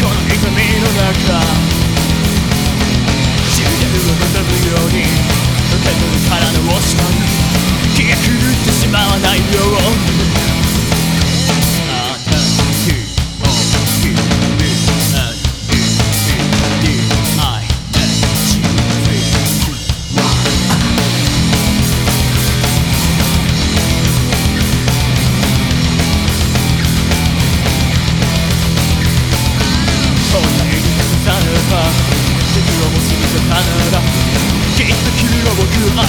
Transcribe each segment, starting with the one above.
この痛みの中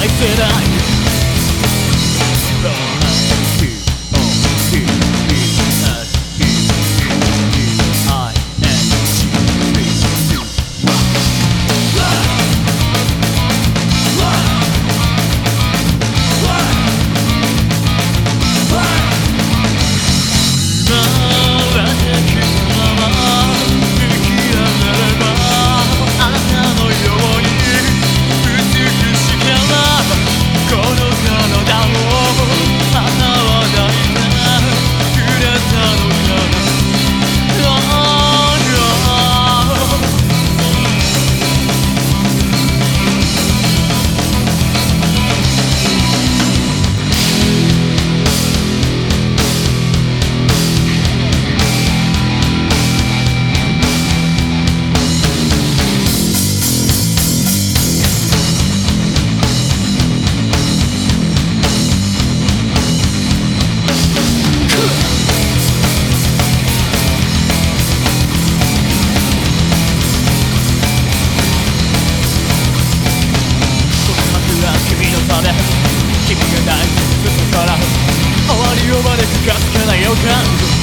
愛せない。君がない進むから終わりを招くかつかない予感。